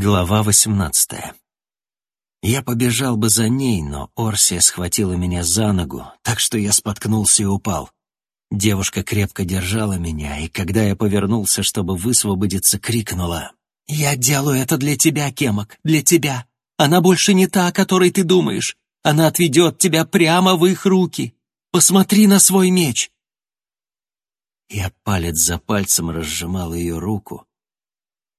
Глава восемнадцатая. Я побежал бы за ней, но Орсия схватила меня за ногу, так что я споткнулся и упал. Девушка крепко держала меня, и когда я повернулся, чтобы высвободиться, крикнула. «Я делаю это для тебя, Кемок, для тебя. Она больше не та, о которой ты думаешь. Она отведет тебя прямо в их руки. Посмотри на свой меч!» Я палец за пальцем разжимал ее руку,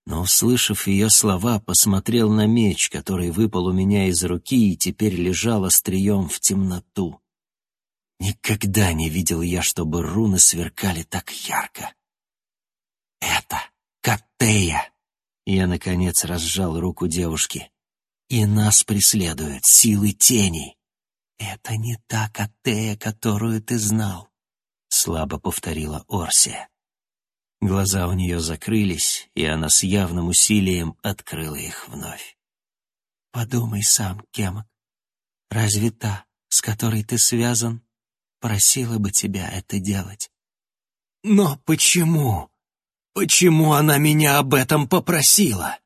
но, услышав ее слова, посмотрел на меч, который выпал у меня из руки и теперь лежал острием в темноту. Никогда не видел я, чтобы руны сверкали так ярко. «Это Каттея!» Я, наконец, разжал руку девушки. «И нас преследуют силы теней!» «Это не та Каттея, которую ты знал», — слабо повторила Орсия. Глаза у нее закрылись, и она с явным усилием открыла их вновь. «Подумай сам, Кемок, разве та, с которой ты связан, просила бы тебя это делать?» «Но почему? Почему она меня об этом попросила?»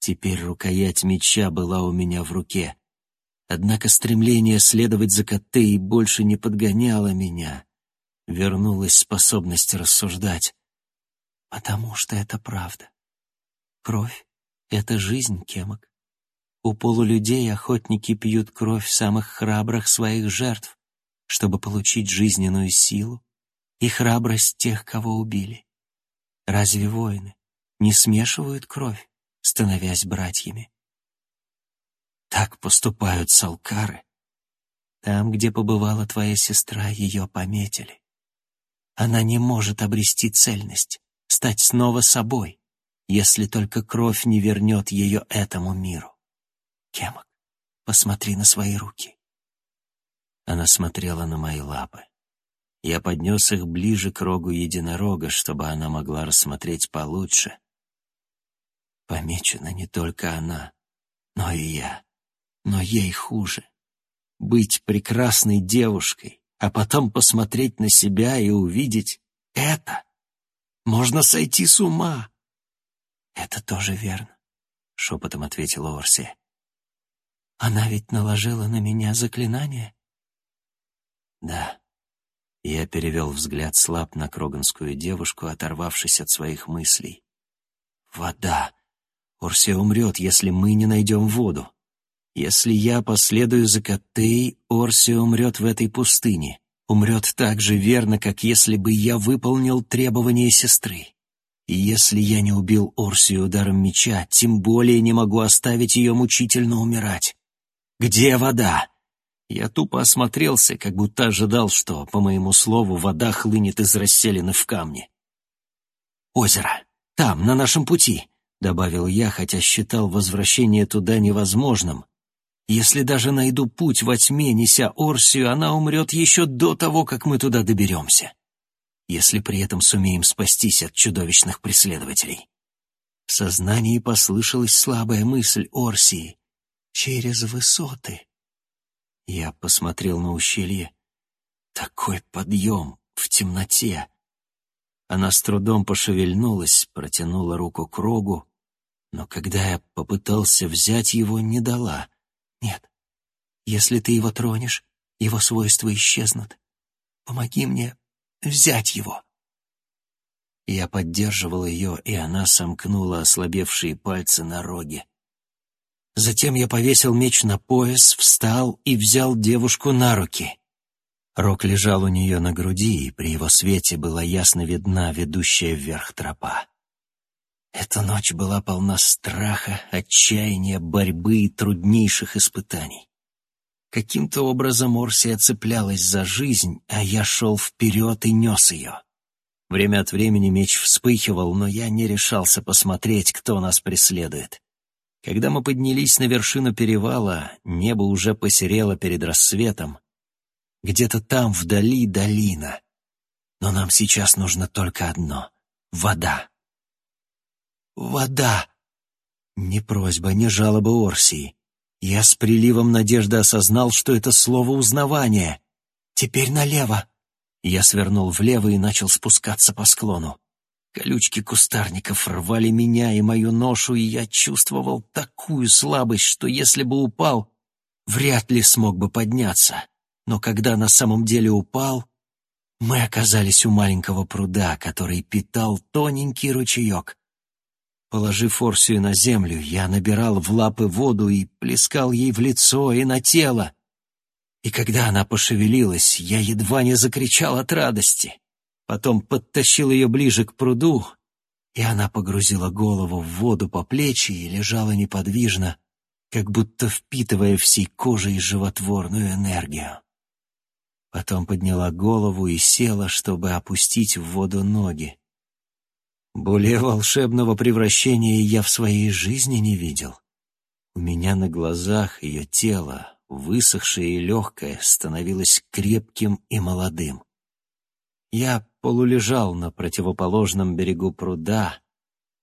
Теперь рукоять меча была у меня в руке. Однако стремление следовать за Коттеей больше не подгоняло меня. Вернулась способность рассуждать. Потому что это правда. Кровь — это жизнь, Кемок. У полулюдей охотники пьют кровь самых храбрых своих жертв, чтобы получить жизненную силу и храбрость тех, кого убили. Разве воины не смешивают кровь, становясь братьями? Так поступают салкары. Там, где побывала твоя сестра, ее пометили. Она не может обрести цельность стать снова собой, если только кровь не вернет ее этому миру. Кемок, посмотри на свои руки. Она смотрела на мои лапы. Я поднес их ближе к рогу единорога, чтобы она могла рассмотреть получше. Помечена не только она, но и я. Но ей хуже. Быть прекрасной девушкой, а потом посмотреть на себя и увидеть это — можно сойти с ума. Это тоже верно, шепотом ответила Орси. Она ведь наложила на меня заклинание? Да. Я перевел взгляд слаб на кроганскую девушку, оторвавшись от своих мыслей. Вода. Орсия умрет, если мы не найдем воду. Если я последую за Коттей, Орсия умрет в этой пустыне умрет так же верно, как если бы я выполнил требования сестры. И если я не убил Орсию ударом меча, тем более не могу оставить ее мучительно умирать. Где вода? Я тупо осмотрелся, как будто ожидал, что, по моему слову, вода хлынет из расселины в камне. «Озеро! Там, на нашем пути!» — добавил я, хотя считал возвращение туда невозможным, если даже найду путь во тьме, неся Орсию, она умрет еще до того, как мы туда доберемся. Если при этом сумеем спастись от чудовищных преследователей. В сознании послышалась слабая мысль Орсии. «Через высоты». Я посмотрел на ущелье. Такой подъем в темноте. Она с трудом пошевельнулась, протянула руку к рогу, но когда я попытался взять его, не дала — нет. Если ты его тронешь, его свойства исчезнут. Помоги мне взять его. Я поддерживал ее, и она сомкнула ослабевшие пальцы на роге. Затем я повесил меч на пояс, встал и взял девушку на руки. Рог лежал у нее на груди, и при его свете была ясно видна ведущая вверх тропа. Эта ночь была полна страха, отчаяния, борьбы и труднейших испытаний. Каким-то образом Орсия цеплялась за жизнь, а я шел вперед и нес ее. Время от времени меч вспыхивал, но я не решался посмотреть, кто нас преследует. Когда мы поднялись на вершину перевала, небо уже посерело перед рассветом. Где-то там вдали долина. Но нам сейчас нужно только одно — вода. «Вода!» Ни просьба, ни жалоба Орсии. Я с приливом надежды осознал, что это слово узнавания. «Теперь налево!» Я свернул влево и начал спускаться по склону. Колючки кустарников рвали меня и мою ношу, и я чувствовал такую слабость, что если бы упал, вряд ли смог бы подняться. Но когда на самом деле упал, мы оказались у маленького пруда, который питал тоненький ручеек. Положив Форсию на землю, я набирал в лапы воду и плескал ей в лицо и на тело. И когда она пошевелилась, я едва не закричал от радости. Потом подтащил ее ближе к пруду, и она погрузила голову в воду по плечи и лежала неподвижно, как будто впитывая всей кожей животворную энергию. Потом подняла голову и села, чтобы опустить в воду ноги. Более волшебного превращения я в своей жизни не видел. У меня на глазах ее тело, высохшее и легкое, становилось крепким и молодым. Я полулежал на противоположном берегу пруда,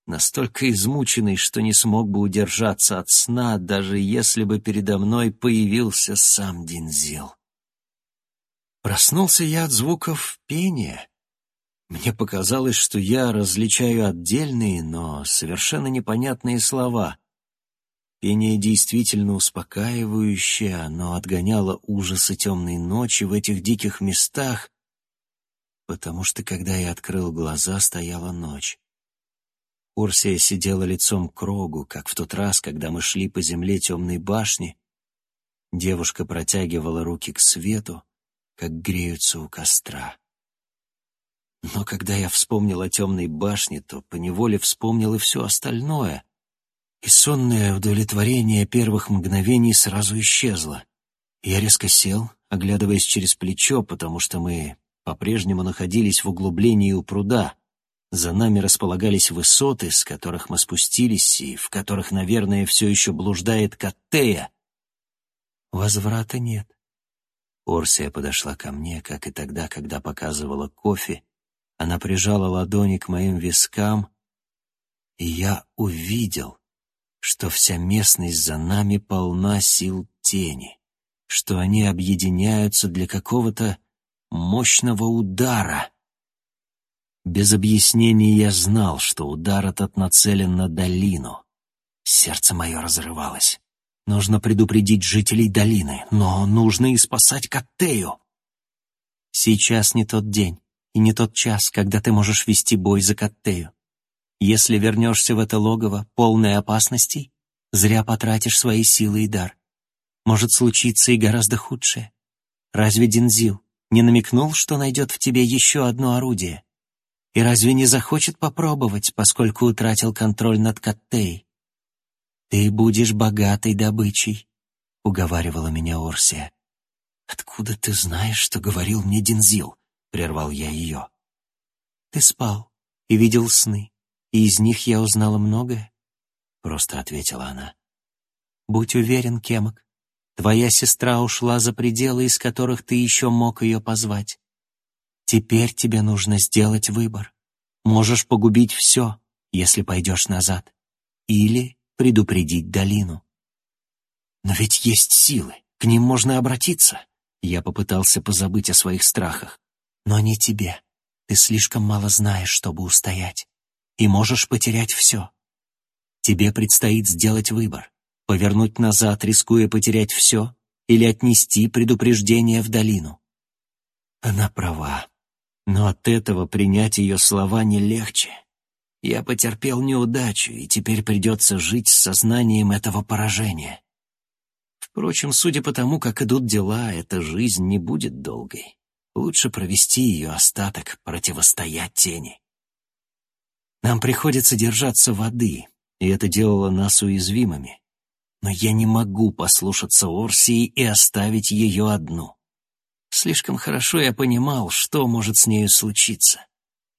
настолько измученный, что не смог бы удержаться от сна, даже если бы передо мной появился сам Динзил. Проснулся я от звуков пения. Мне показалось, что я различаю отдельные, но совершенно непонятные слова. Пение действительно успокаивающее, оно отгоняло ужасы темной ночи в этих диких местах, потому что, когда я открыл глаза, стояла ночь. Урсия сидела лицом к рогу, как в тот раз, когда мы шли по земле темной башни. Девушка протягивала руки к свету, как греются у костра. Но когда я вспомнил о темной башне, то поневоле вспомнил и все остальное, и сонное удовлетворение первых мгновений сразу исчезло. Я резко сел, оглядываясь через плечо, потому что мы по-прежнему находились в углублении у пруда. За нами располагались высоты, с которых мы спустились, и в которых, наверное, все еще блуждает Каттея. Возврата нет. Орсия подошла ко мне, как и тогда, когда показывала кофе. Она прижала ладони к моим вискам, и я увидел, что вся местность за нами полна сил тени, что они объединяются для какого-то мощного удара. Без объяснений я знал, что удар этот нацелен на долину. Сердце мое разрывалось. Нужно предупредить жителей долины, но нужно и спасать Каттею. Сейчас не тот день и не тот час, когда ты можешь вести бой за Каттею. Если вернешься в это логово, полное опасностей, зря потратишь свои силы и дар. Может случиться и гораздо худшее. Разве Динзил не намекнул, что найдет в тебе еще одно орудие? И разве не захочет попробовать, поскольку утратил контроль над Каттеей? «Ты будешь богатой добычей», — уговаривала меня Орсия. «Откуда ты знаешь, что говорил мне Динзил?» — прервал я ее. «Ты спал и видел сны, и из них я узнала многое», — просто ответила она. «Будь уверен, Кемок, твоя сестра ушла за пределы, из которых ты еще мог ее позвать. Теперь тебе нужно сделать выбор. Можешь погубить все, если пойдешь назад. Или предупредить долину. Но ведь есть силы, к ним можно обратиться. Я попытался позабыть о своих страхах. Но не тебе. Ты слишком мало знаешь, чтобы устоять. И можешь потерять все. Тебе предстоит сделать выбор. Повернуть назад, рискуя потерять все, или отнести предупреждение в долину. Она права. Но от этого принять ее слова не легче. Я потерпел неудачу, и теперь придется жить с сознанием этого поражения. Впрочем, судя по тому, как идут дела, эта жизнь не будет долгой. Лучше провести ее остаток, противостоять тени. Нам приходится держаться воды, и это делало нас уязвимыми. Но я не могу послушаться Орсии и оставить ее одну. Слишком хорошо я понимал, что может с нею случиться.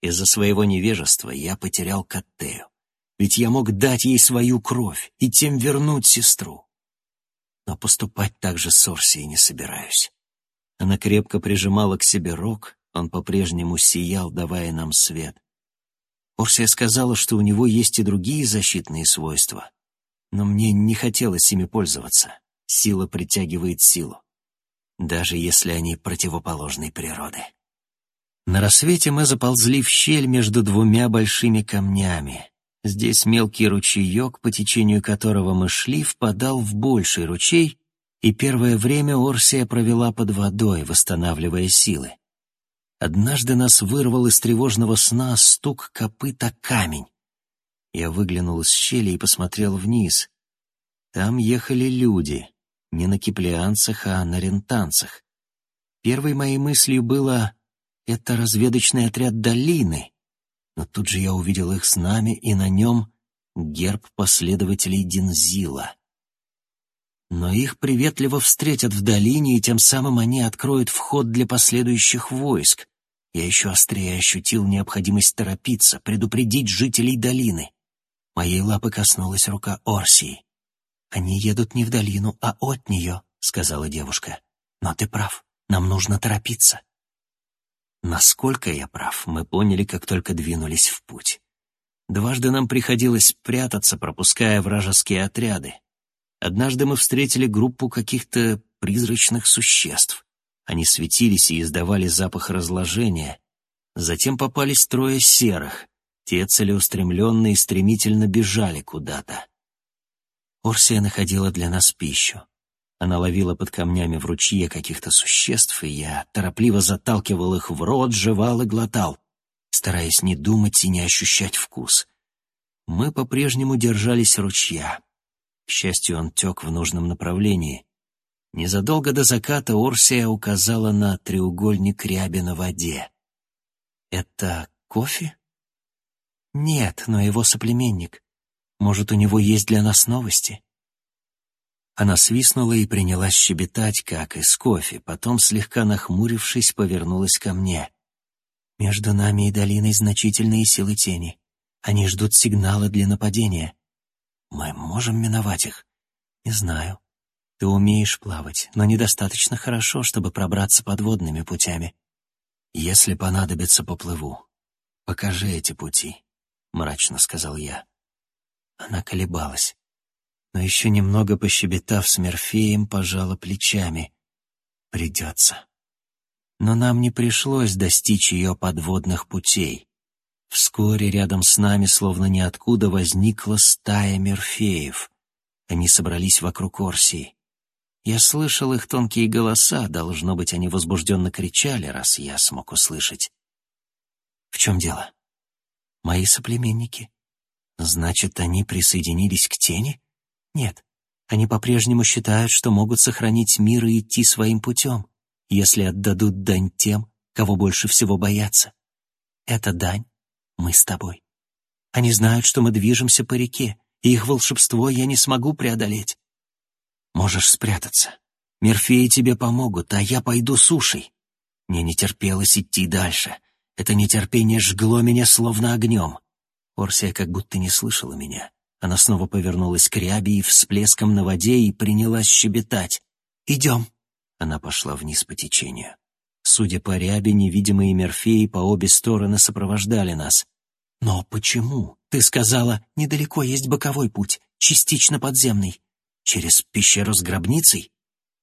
Из-за своего невежества я потерял Каттею. Ведь я мог дать ей свою кровь и тем вернуть сестру. Но поступать так же с Орсией не собираюсь. Она крепко прижимала к себе рог, он по-прежнему сиял, давая нам свет. Орсия сказала, что у него есть и другие защитные свойства, но мне не хотелось ими пользоваться. Сила притягивает силу, даже если они противоположной природы. На рассвете мы заползли в щель между двумя большими камнями. Здесь мелкий ручеек, по течению которого мы шли, впадал в больший ручей, и первое время Орсия провела под водой, восстанавливая силы. Однажды нас вырвал из тревожного сна стук копыта камень. Я выглянул из щели и посмотрел вниз. Там ехали люди, не на киплианцах, а на рентанцах. Первой моей мыслью было «это разведочный отряд долины», но тут же я увидел их с нами, и на нем герб последователей Динзила. Но их приветливо встретят в долине, и тем самым они откроют вход для последующих войск. Я еще острее ощутил необходимость торопиться, предупредить жителей долины. Моей лапы коснулась рука Орсии. «Они едут не в долину, а от нее», — сказала девушка. «Но ты прав, нам нужно торопиться». Насколько я прав, мы поняли, как только двинулись в путь. Дважды нам приходилось прятаться, пропуская вражеские отряды. Однажды мы встретили группу каких-то призрачных существ. Они светились и издавали запах разложения. Затем попались трое серых. Те целеустремленные стремительно бежали куда-то. Орсия находила для нас пищу. Она ловила под камнями в ручье каких-то существ, и я торопливо заталкивал их в рот, жевал и глотал, стараясь не думать и не ощущать вкус. Мы по-прежнему держались ручья. К счастью, он тек в нужном направлении. Незадолго до заката Орсия указала на треугольник ряби на воде. «Это кофе?» «Нет, но его соплеменник. Может, у него есть для нас новости?» Она свистнула и принялась щебетать, как из кофе, потом, слегка нахмурившись, повернулась ко мне. «Между нами и долиной значительные силы тени. Они ждут сигнала для нападения. Мы можем миновать их?» «Не знаю. Ты умеешь плавать, но недостаточно хорошо, чтобы пробраться подводными путями. Если понадобится, поплыву. Покажи эти пути», — мрачно сказал я. Она колебалась но еще немного пощебетав с Мерфеем, пожала плечами. «Придется». Но нам не пришлось достичь ее подводных путей. Вскоре рядом с нами, словно ниоткуда, возникла стая Мерфеев. Они собрались вокруг Орсии. Я слышал их тонкие голоса, должно быть, они возбужденно кричали, раз я смог услышать. В чем дело? Мои соплеменники. Значит, они присоединились к тени? Нет, они по-прежнему считают, что могут сохранить мир и идти своим путем, если отдадут дань тем, кого больше всего боятся. Это дань мы с тобой. Они знают, что мы движемся по реке, и их волшебство я не смогу преодолеть. Можешь спрятаться. Мерфеи тебе помогут, а я пойду сушей. Мне не терпелось идти дальше. Это нетерпение жгло меня словно огнем. Орсия как будто не слышала меня. Она снова повернулась к ряби и всплеском на воде и принялась щебетать. «Идем!» Она пошла вниз по течению. Судя по рябе, невидимые мерфеи по обе стороны сопровождали нас. «Но почему? Ты сказала, недалеко есть боковой путь, частично подземный. Через пещеру с гробницей?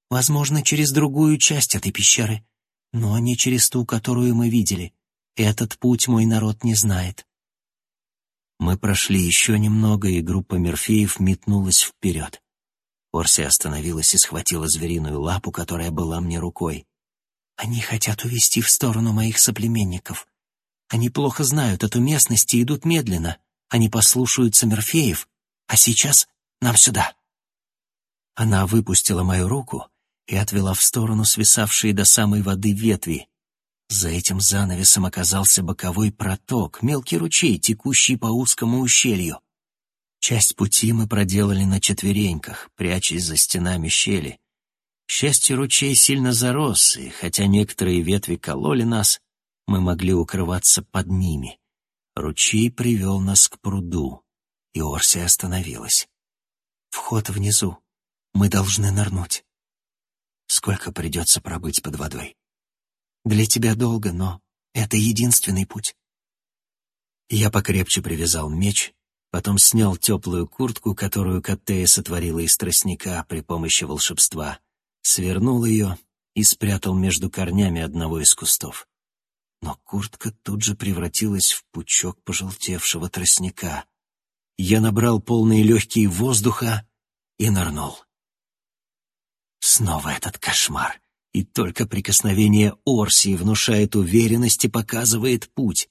Возможно, через другую часть этой пещеры, но не через ту, которую мы видели. Этот путь мой народ не знает. Мы прошли еще немного, и группа Мерфеев метнулась вперед. Орси остановилась и схватила звериную лапу, которая была мне рукой. «Они хотят увести в сторону моих соплеменников. Они плохо знают эту местность и идут медленно. Они послушаются Мерфеев, а сейчас нам сюда». Она выпустила мою руку и отвела в сторону свисавшие до самой воды ветви. За этим занавесом оказался боковой проток, мелкий ручей, текущий по узкому ущелью. Часть пути мы проделали на четвереньках, прячась за стенами щели. К счастью, ручей сильно зарос, и хотя некоторые ветви кололи нас, мы могли укрываться под ними. Ручей привел нас к пруду, и Орси остановилась. «Вход внизу. Мы должны нырнуть. Сколько придется пробыть под водой?» Для тебя долго, но это единственный путь. Я покрепче привязал меч, потом снял теплую куртку, которую Каттея сотворила из тростника при помощи волшебства, свернул ее и спрятал между корнями одного из кустов. но куртка тут же превратилась в пучок пожелтевшего тростника. Я набрал полные легкие воздуха и нырнул. Снова этот кошмар, и только прикосновение Орсии внушает уверенность и показывает путь.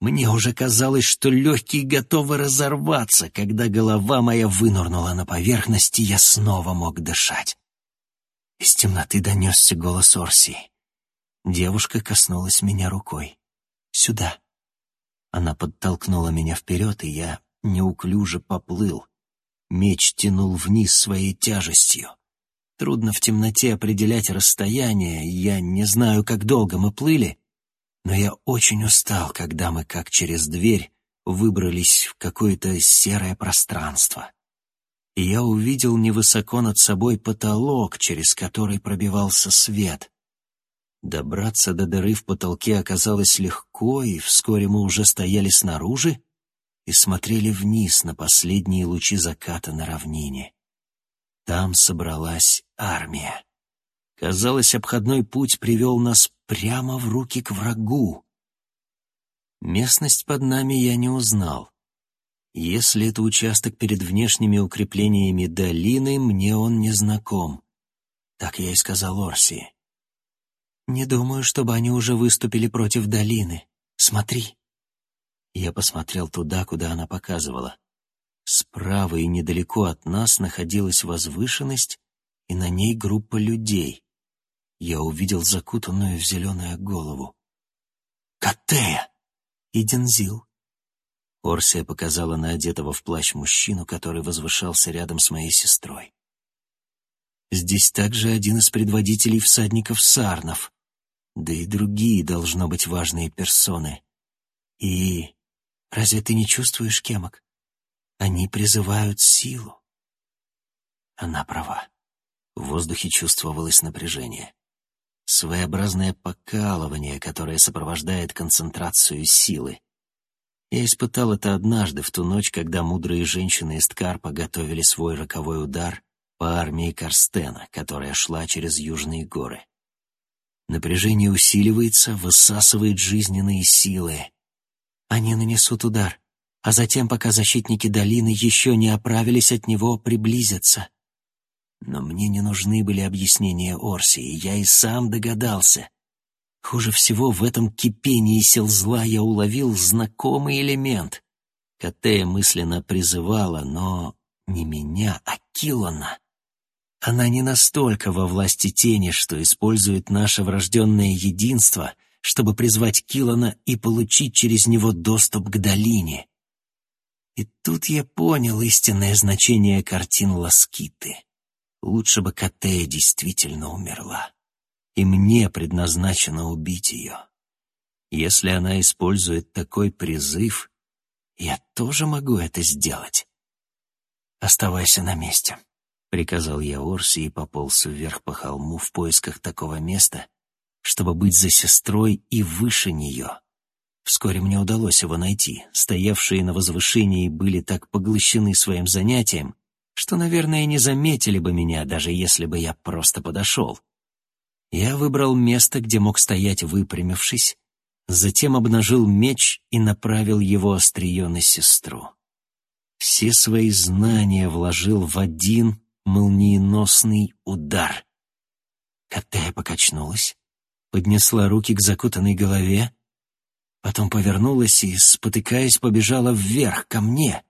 Мне уже казалось, что легкие готовы разорваться, когда голова моя вынурнула на поверхность, и я снова мог дышать. Из темноты донесся голос Орсии. Девушка коснулась меня рукой. «Сюда». Она подтолкнула меня вперед, и я неуклюже поплыл. Меч тянул вниз своей тяжестью. Трудно в темноте определять расстояние, я не знаю, как долго мы плыли, но я очень устал, когда мы, как через дверь, выбрались в какое-то серое пространство. И я увидел невысоко над собой потолок, через который пробивался свет. Добраться до дыры в потолке оказалось легко, и вскоре мы уже стояли снаружи и смотрели вниз на последние лучи заката на равнине. Там собралась армия. Казалось, обходной путь привел нас прямо в руки к врагу. Местность под нами я не узнал. Если это участок перед внешними укреплениями долины, мне он не знаком. Так я и сказал Орси. «Не думаю, чтобы они уже выступили против долины. Смотри». Я посмотрел туда, куда она показывала. Справа и недалеко от нас находилась возвышенность, и на ней группа людей. Я увидел закутанную в зеленую голову. «Катея!» и Дензил. Орсия показала на одетого в плащ мужчину, который возвышался рядом с моей сестрой. Здесь также один из предводителей всадников Сарнов, да и другие, должно быть, важные персоны. И разве ты не чувствуешь, Кемок? Они призывают силу. Она права. В воздухе чувствовалось напряжение. Своеобразное покалывание, которое сопровождает концентрацию силы. Я испытал это однажды, в ту ночь, когда мудрые женщины из Ткарпа готовили свой роковой удар по армии Карстена, которая шла через южные горы. Напряжение усиливается, высасывает жизненные силы. Они нанесут удар, а затем, пока защитники долины еще не оправились от него, приблизятся. Но мне не нужны были объяснения Орсии, я и сам догадался. Хуже всего в этом кипении сил зла я уловил знакомый элемент. Катея мысленно призывала, но не меня, а Килона. Она не настолько во власти тени, что использует наше врожденное единство, чтобы призвать Килона и получить через него доступ к долине. И тут я понял истинное значение картин Ласкиты. Лучше бы Катея действительно умерла. И мне предназначено убить ее. Если она использует такой призыв, я тоже могу это сделать. Оставайся на месте, — приказал я Орси и пополз вверх по холму в поисках такого места, чтобы быть за сестрой и выше нее. Вскоре мне удалось его найти. Стоявшие на возвышении были так поглощены своим занятием, что, наверное, не заметили бы меня, даже если бы я просто подошел. Я выбрал место, где мог стоять выпрямившись, затем обнажил меч и направил его острие на сестру. Все свои знания вложил в один молниеносный удар. Катея покачнулась, поднесла руки к закутанной голове, Потом повернулась и, спотыкаясь, побежала вверх, ко мне.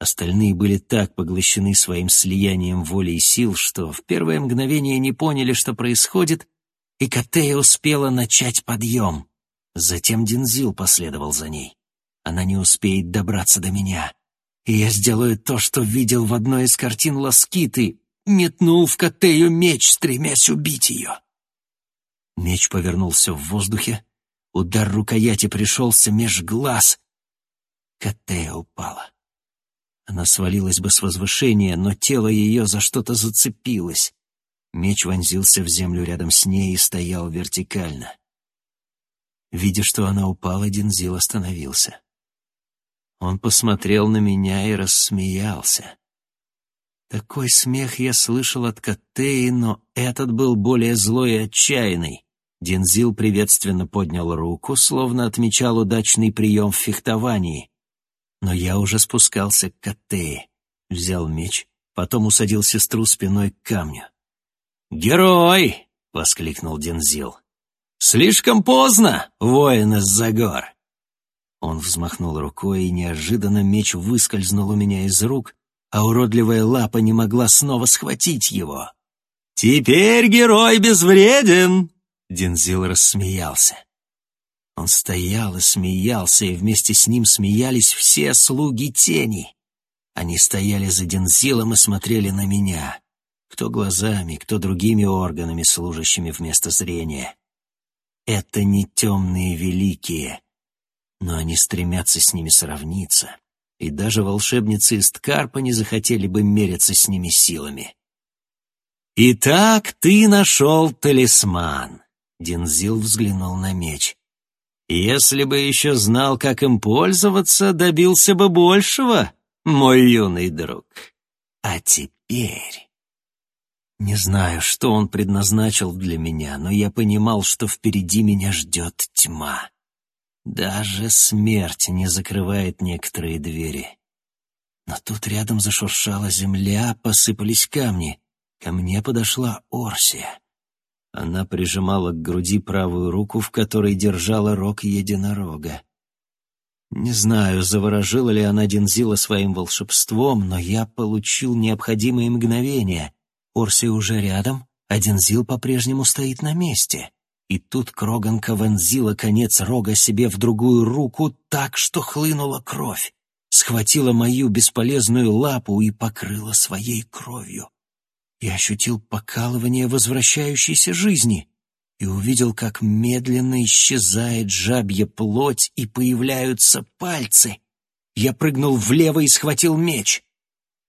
Остальные были так поглощены своим слиянием воли и сил, что в первое мгновение не поняли, что происходит, и Катея успела начать подъем. Затем Динзил последовал за ней. Она не успеет добраться до меня. И я сделаю то, что видел в одной из картин Ласкиты, метнул в Катею меч, стремясь убить ее. Меч повернулся в воздухе, Удар рукояти пришелся меж глаз. Катея упала. Она свалилась бы с возвышения, но тело ее за что-то зацепилось. Меч вонзился в землю рядом с ней и стоял вертикально. Видя, что она упала, Дензил остановился. Он посмотрел на меня и рассмеялся. Такой смех я слышал от Катеи, но этот был более злой и отчаянный. Дензил приветственно поднял руку, словно отмечал удачный прием в фехтовании. Но я уже спускался к Каттее, взял меч, потом усадил сестру спиной к камню. «Герой!» — воскликнул Дензил. «Слишком поздно, воин из-за гор!» Он взмахнул рукой, и неожиданно меч выскользнул у меня из рук, а уродливая лапа не могла снова схватить его. «Теперь герой безвреден!» Дензил рассмеялся. Он стоял и смеялся, и вместе с ним смеялись все слуги тени. Они стояли за Дензилом и смотрели на меня, кто глазами, кто другими органами, служащими вместо зрения. Это не темные великие, но они стремятся с ними сравниться, и даже волшебницы из Ткарпа не захотели бы мериться с ними силами. «Итак, ты нашел талисман», — Дензил взглянул на меч. «Если бы еще знал, как им пользоваться, добился бы большего, мой юный друг. А теперь...» Не знаю, что он предназначил для меня, но я понимал, что впереди меня ждет тьма. Даже смерть не закрывает некоторые двери. Но тут рядом зашуршала земля, посыпались камни. Ко мне подошла Орсия. Она прижимала к груди правую руку, в которой держала рог единорога. Не знаю, заворожила ли она Дензила своим волшебством, но я получил необходимые мгновения. Орсия уже рядом, а Дензил по-прежнему стоит на месте. И тут Кроганка вонзила конец рога себе в другую руку так, что хлынула кровь, схватила мою бесполезную лапу и покрыла своей кровью. Я ощутил покалывание возвращающейся жизни и увидел, как медленно исчезает жабья плоть и появляются пальцы. Я прыгнул влево и схватил меч.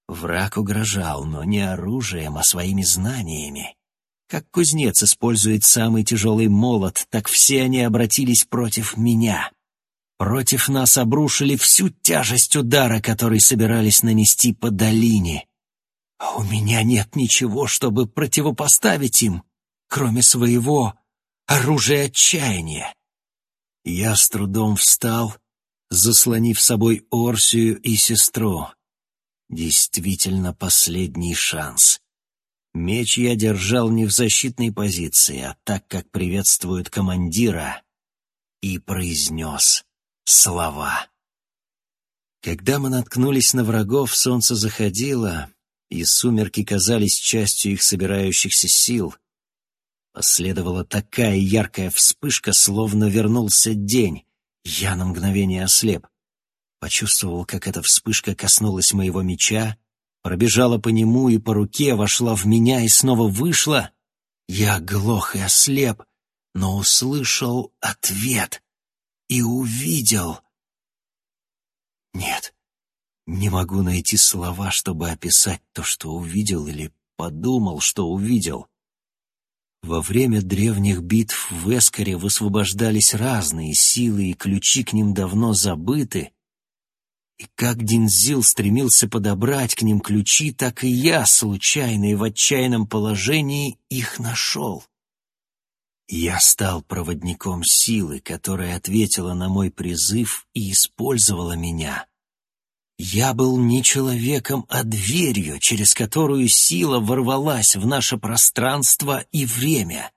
Враг угрожал, но не оружием, а своими знаниями. Как кузнец использует самый тяжелый молот, так все они обратились против меня. Против нас обрушили всю тяжесть удара, который собирались нанести по долине. А у меня нет ничего, чтобы противопоставить им, кроме своего оружия отчаяния. Я с трудом встал, заслонив собой Орсию и сестру. Действительно последний шанс. Меч я держал не в защитной позиции, а так, как приветствуют командира, и произнес слова. Когда мы наткнулись на врагов, солнце заходило, и сумерки казались частью их собирающихся сил. Последовала такая яркая вспышка, словно вернулся день. Я на мгновение ослеп. Почувствовал, как эта вспышка коснулась моего меча, пробежала по нему и по руке, вошла в меня и снова вышла. Я глох и ослеп, но услышал ответ и увидел. Нет, не могу найти слова, чтобы описать то, что увидел или подумал, что увидел. Во время древних битв в Эскаре высвобождались разные силы, и ключи к ним давно забыты, и как Динзил стремился подобрать к ним ключи, так и я, случайно и в отчаянном положении, их нашел. Я стал проводником силы, которая ответила на мой призыв и использовала меня. Я был не человеком, а дверью, через которую сила ворвалась в наше пространство и время.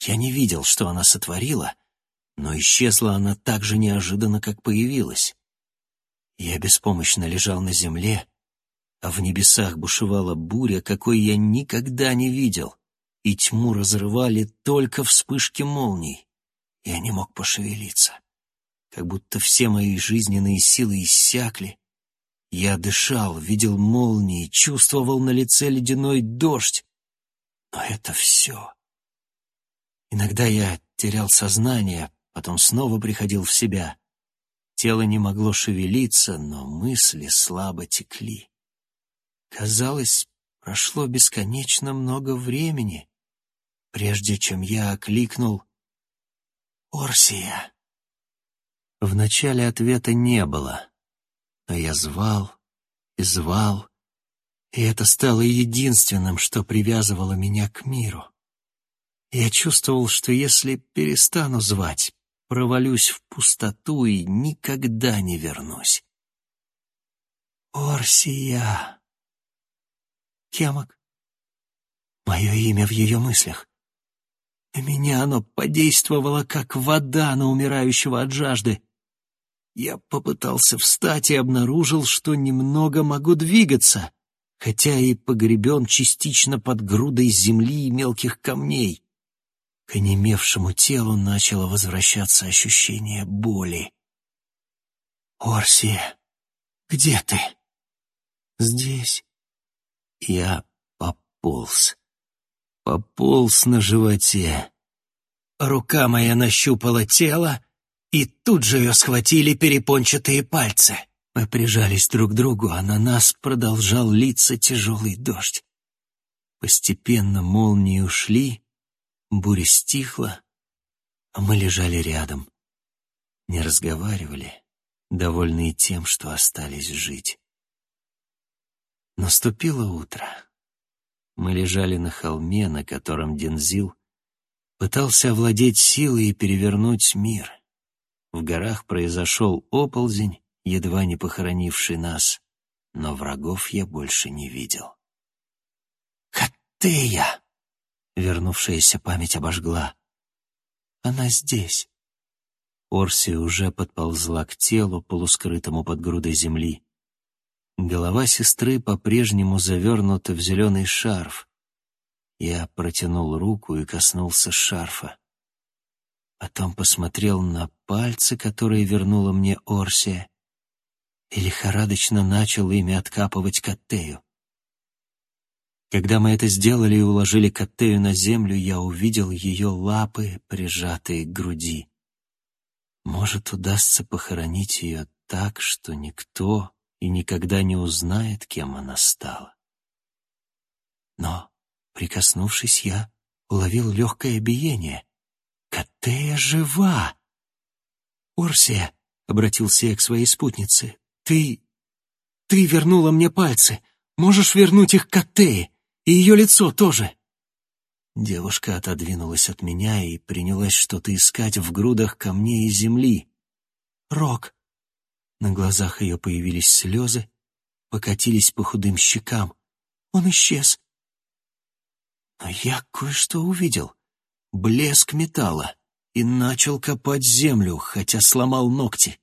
Я не видел, что она сотворила, но исчезла она так же неожиданно, как появилась. Я беспомощно лежал на земле, а в небесах бушевала буря, какой я никогда не видел, и тьму разрывали только вспышки молний. Я не мог пошевелиться, как будто все мои жизненные силы иссякли. Я дышал, видел молнии, чувствовал на лице ледяной дождь. Но это все. Иногда я терял сознание, потом снова приходил в себя. Тело не могло шевелиться, но мысли слабо текли. Казалось, прошло бесконечно много времени, прежде чем я окликнул «Орсия». Вначале ответа не было, но я звал и звал, и это стало единственным, что привязывало меня к миру. Я чувствовал, что если перестану звать, провалюсь в пустоту и никогда не вернусь. Орсия. Кемок. Мое имя в ее мыслях. На меня оно подействовало, как вода на умирающего от жажды. Я попытался встать и обнаружил, что немного могу двигаться, хотя и погребен частично под грудой земли и мелких камней. К онемевшему телу начало возвращаться ощущение боли. «Орсия, где ты?» «Здесь». Я пополз. Пополз на животе. Рука моя нащупала тело, и тут же ее схватили перепончатые пальцы. Мы прижались друг к другу, а на нас продолжал литься тяжелый дождь. Постепенно молнии ушли, Буря стихла, а мы лежали рядом. Не разговаривали, довольные тем, что остались жить. Наступило утро. Мы лежали на холме, на котором Дензил пытался овладеть силой и перевернуть мир. В горах произошел оползень, едва не похоронивший нас, но врагов я больше не видел. «Хаттея!» Вернувшаяся память обожгла. Она здесь. Орсия уже подползла к телу, полускрытому под грудой земли. Голова сестры по-прежнему завернута в зеленый шарф. Я протянул руку и коснулся шарфа. Потом посмотрел на пальцы, которые вернула мне Орсия, и лихорадочно начал ими откапывать Коттею. Когда мы это сделали и уложили Коттею на землю, я увидел ее лапы, прижатые к груди. Может, удастся похоронить ее так, что никто и никогда не узнает, кем она стала. Но, прикоснувшись, я уловил легкое биение. «Коттея жива!» «Орсия», — обратился я к своей спутнице, — «ты... ты вернула мне пальцы. Можешь вернуть их к Коттее?» И ее лицо тоже. Девушка отодвинулась от меня и принялась что-то искать в грудах камней и земли. Рок. На глазах ее появились слезы, покатились по худым щекам. Он исчез. Но я кое-что увидел. Блеск металла. И начал копать землю, хотя сломал ногти.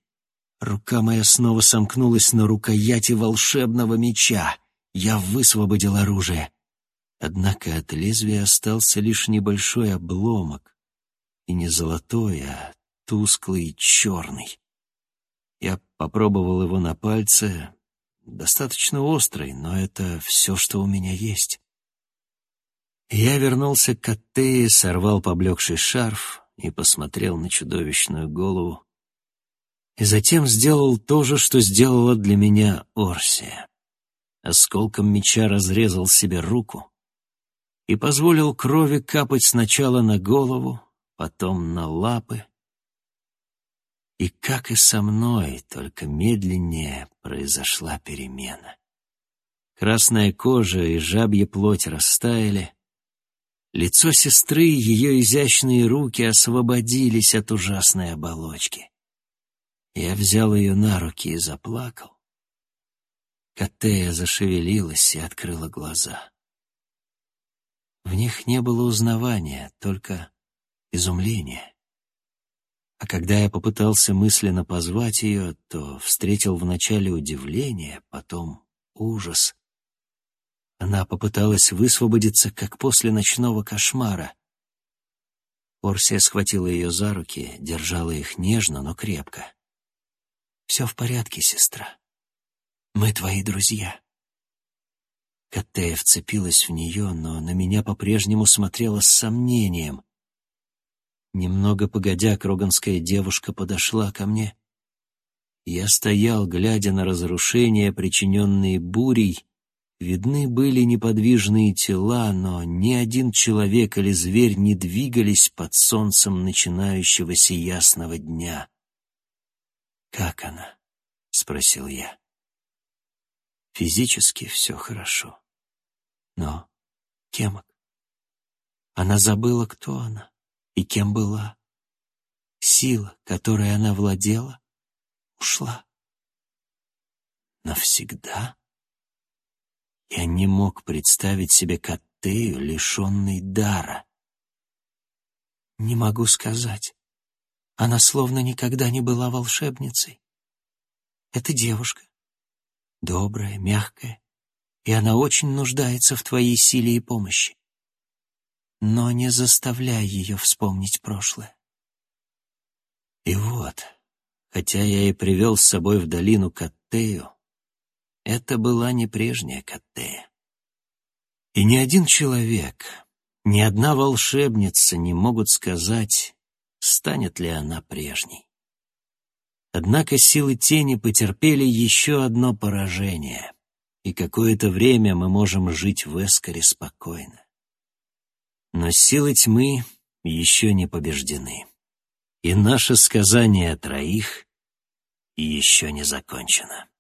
Рука моя снова сомкнулась на рукояти волшебного меча. Я высвободил оружие. Однако от лезвия остался лишь небольшой обломок, и не золотой, а тусклый и черный. Я попробовал его на пальце, достаточно острый, но это все, что у меня есть. Я вернулся к Аттее, сорвал поблекший шарф и посмотрел на чудовищную голову. И затем сделал то же, что сделала для меня Орсия. Осколком меча разрезал себе руку, и позволил крови капать сначала на голову, потом на лапы. И, как и со мной, только медленнее произошла перемена. Красная кожа и жабья плоть растаяли. Лицо сестры и ее изящные руки освободились от ужасной оболочки. Я взял ее на руки и заплакал. Катея зашевелилась и открыла глаза. В них не было узнавания, только изумление. А когда я попытался мысленно позвать ее, то встретил вначале удивление, потом ужас. Она попыталась высвободиться, как после ночного кошмара. Орсия схватила ее за руки, держала их нежно, но крепко. «Все в порядке, сестра. Мы твои друзья». Катея вцепилась в нее, но на меня по-прежнему смотрела с сомнением. Немного погодя, кроганская девушка подошла ко мне. Я стоял, глядя на разрушения, причиненные бурей. Видны были неподвижные тела, но ни один человек или зверь не двигались под солнцем начинающегося ясного дня. «Как она?» — спросил я. «Физически все хорошо. Но, Кемок, Она забыла, кто она и кем была. Сила, которой она владела, ушла. Навсегда? Я не мог представить себе Каттею, лишенной дара. Не могу сказать. Она словно никогда не была волшебницей. Это девушка. Добрая, мягкая, и она очень нуждается в твоей силе и помощи. Но не заставляй ее вспомнить прошлое. И вот, хотя я и привел с собой в долину Каттею, это была не прежняя Каттея. И ни один человек, ни одна волшебница не могут сказать, станет ли она прежней. Однако силы тени потерпели еще одно поражение, и какое-то время мы можем жить в Эскаре спокойно. Но силы тьмы еще не побеждены, и наше сказание о троих еще не закончено.